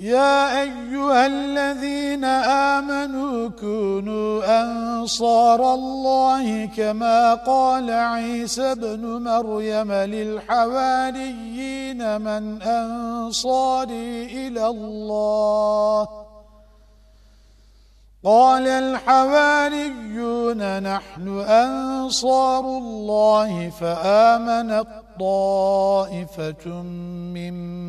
يا أيها الذين آمنوا كونوا أنصار الله كما قال عيسى بن مريم للحواريين من أنصاري إلى الله. قال الحواريون نحن أنصار الله فآمنت طائفة من